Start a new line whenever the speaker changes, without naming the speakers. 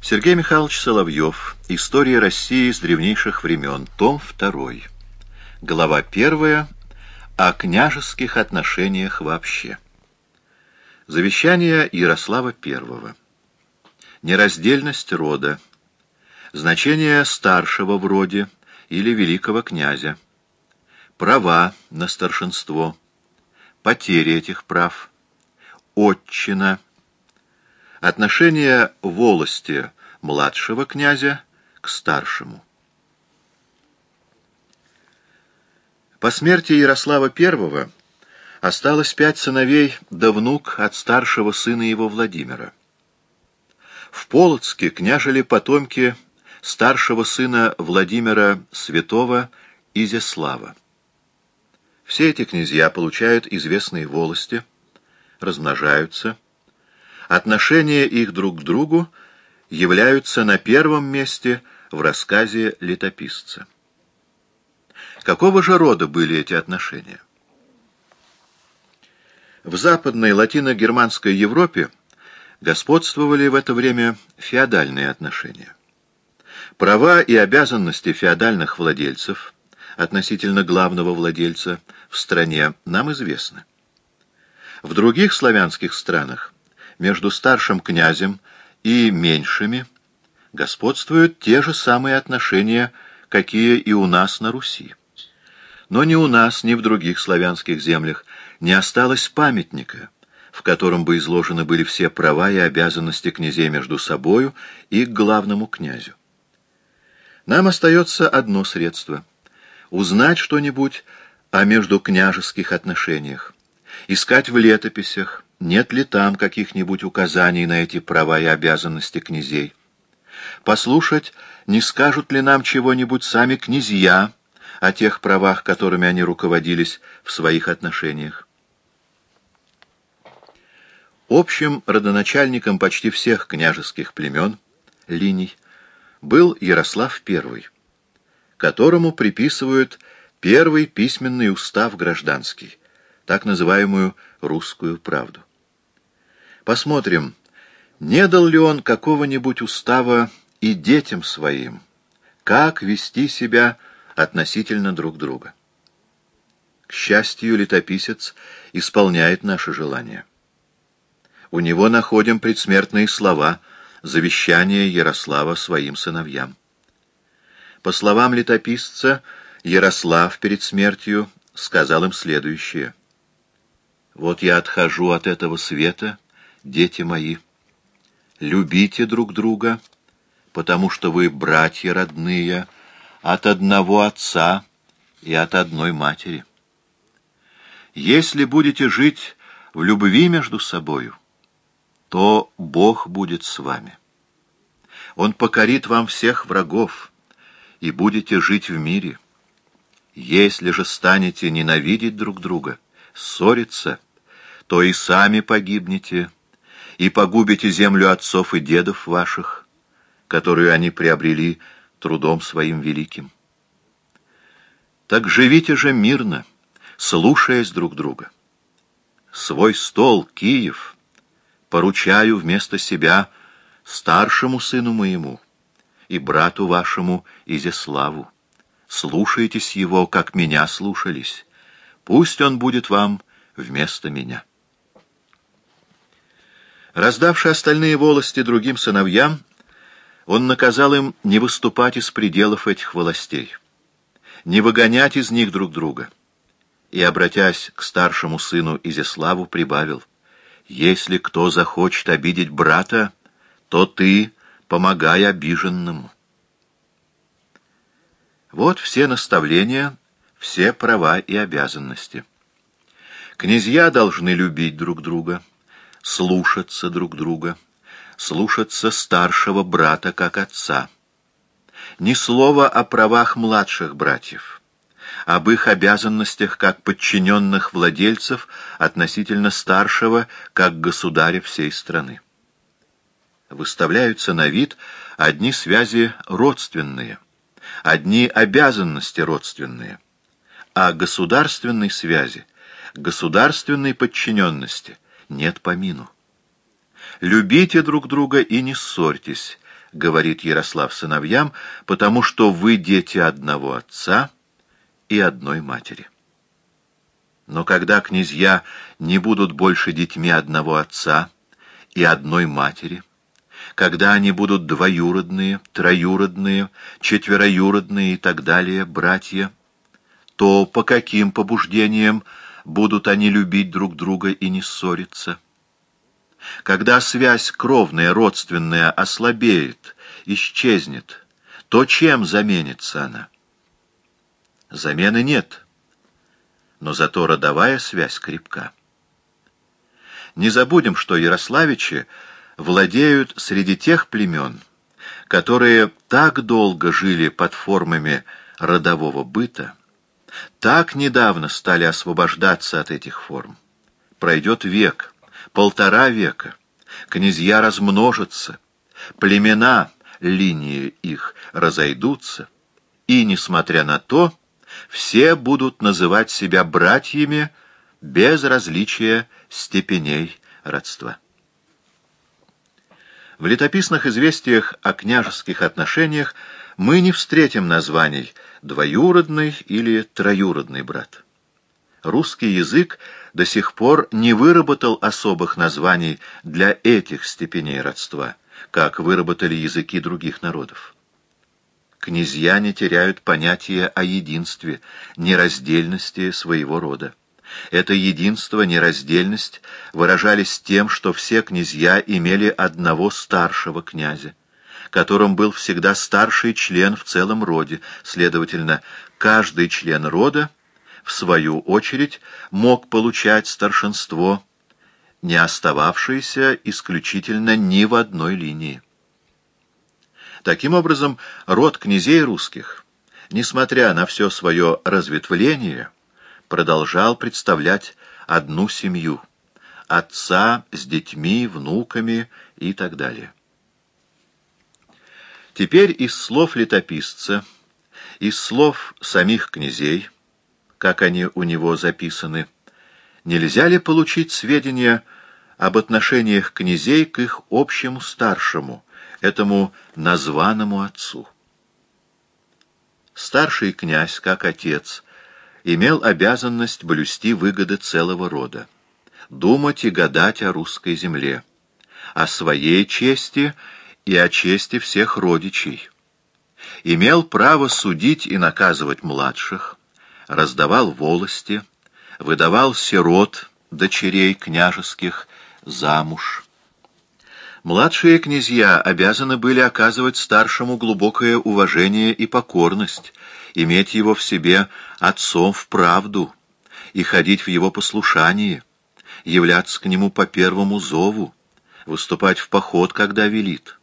Сергей Михайлович Соловьев. История России с древнейших времен. Том 2. Глава 1. О княжеских отношениях вообще. Завещание Ярослава I. Нераздельность рода. Значение старшего в роде или великого князя. Права на старшинство. Потери этих прав. Отчина. Отношение волости младшего князя к старшему. По смерти Ярослава I осталось пять сыновей да внук от старшего сына его Владимира. В Полоцке княжили потомки старшего сына Владимира Святого Изяслава. Все эти князья получают известные волости, размножаются. Отношения их друг к другу являются на первом месте в рассказе летописца. Какого же рода были эти отношения? В западной латино-германской Европе господствовали в это время феодальные отношения. Права и обязанности феодальных владельцев относительно главного владельца в стране нам известны. В других славянских странах между старшим князем и меньшими господствуют те же самые отношения, какие и у нас на Руси. Но ни у нас, ни в других славянских землях не осталось памятника, в котором бы изложены были все права и обязанности князей между собою и главному князю. Нам остается одно средство — узнать что-нибудь о междукняжеских отношениях, искать в летописях, нет ли там каких-нибудь указаний на эти права и обязанности князей, послушать, не скажут ли нам чего-нибудь сами князья о тех правах, которыми они руководились в своих отношениях. Общим родоначальником почти всех княжеских племен, линий, был Ярослав I, которому приписывают первый письменный устав гражданский, так называемую «русскую правду». Посмотрим, не дал ли он какого-нибудь устава и детям своим, как вести себя относительно друг друга. К счастью, летописец исполняет наши желания. У него находим предсмертные слова завещания Ярослава своим сыновьям. По словам летописца, Ярослав перед смертью сказал им следующее. «Вот я отхожу от этого света, дети мои. Любите друг друга, потому что вы братья родные, от одного отца и от одной матери. Если будете жить в любви между собою, то Бог будет с вами. Он покорит вам всех врагов, и будете жить в мире. Если же станете ненавидеть друг друга, ссориться, то и сами погибнете, и погубите землю отцов и дедов ваших, которую они приобрели трудом своим великим. Так живите же мирно, слушаясь друг друга. Свой стол, Киев, поручаю вместо себя старшему сыну моему и брату вашему Изяславу. Слушайтесь его, как меня слушались. Пусть он будет вам вместо меня. Раздавши остальные волости другим сыновьям, он наказал им не выступать из пределов этих властей, не выгонять из них друг друга. И, обратясь к старшему сыну Изяславу, прибавил, «Если кто захочет обидеть брата, то ты помогай обиженному». Вот все наставления, все права и обязанности. Князья должны любить друг друга, слушаться друг друга, слушаться старшего брата как отца. Ни слова о правах младших братьев, об их обязанностях как подчиненных владельцев относительно старшего как государя всей страны. Выставляются на вид одни связи родственные, одни обязанности родственные, а государственной связи, государственной подчиненности нет помину. Любите друг друга и не ссорьтесь, говорит Ярослав сыновьям, потому что вы дети одного отца и одной матери. Но когда князья не будут больше детьми одного отца и одной матери, когда они будут двоюродные, троюродные, четвероюродные и так далее, братья, то по каким побуждениям будут они любить друг друга и не ссориться? Когда связь кровная, родственная ослабеет, исчезнет, то чем заменится она? Замены нет, но зато родовая связь крепка. Не забудем, что Ярославичи владеют среди тех племен, которые так долго жили под формами родового быта, так недавно стали освобождаться от этих форм. Пройдет век, полтора века, князья размножатся, племена, линии их разойдутся, и, несмотря на то, все будут называть себя братьями без различия степеней родства. В летописных известиях о княжеских отношениях мы не встретим названий «двоюродный» или «троюродный брат». Русский язык до сих пор не выработал особых названий для этих степеней родства, как выработали языки других народов. Князья не теряют понятия о единстве, нераздельности своего рода. Это единство, нераздельность выражались тем, что все князья имели одного старшего князя, которым был всегда старший член в целом роде, следовательно, каждый член рода, в свою очередь, мог получать старшинство, не остававшееся исключительно ни в одной линии. Таким образом, род князей русских, несмотря на все свое разветвление, продолжал представлять одну семью — отца с детьми, внуками и так далее. Теперь из слов летописца, из слов самих князей, как они у него записаны, нельзя ли получить сведения об отношениях князей к их общему старшему, этому названному отцу? Старший князь, как отец, имел обязанность блюсти выгоды целого рода, думать и гадать о русской земле, о своей чести и о чести всех родичей. Имел право судить и наказывать младших, раздавал волости, выдавал сирот, дочерей княжеских, замуж. Младшие князья обязаны были оказывать старшему глубокое уважение и покорность, иметь его в себе отцом в правду и ходить в его послушании, являться к нему по первому зову, выступать в поход, когда велит.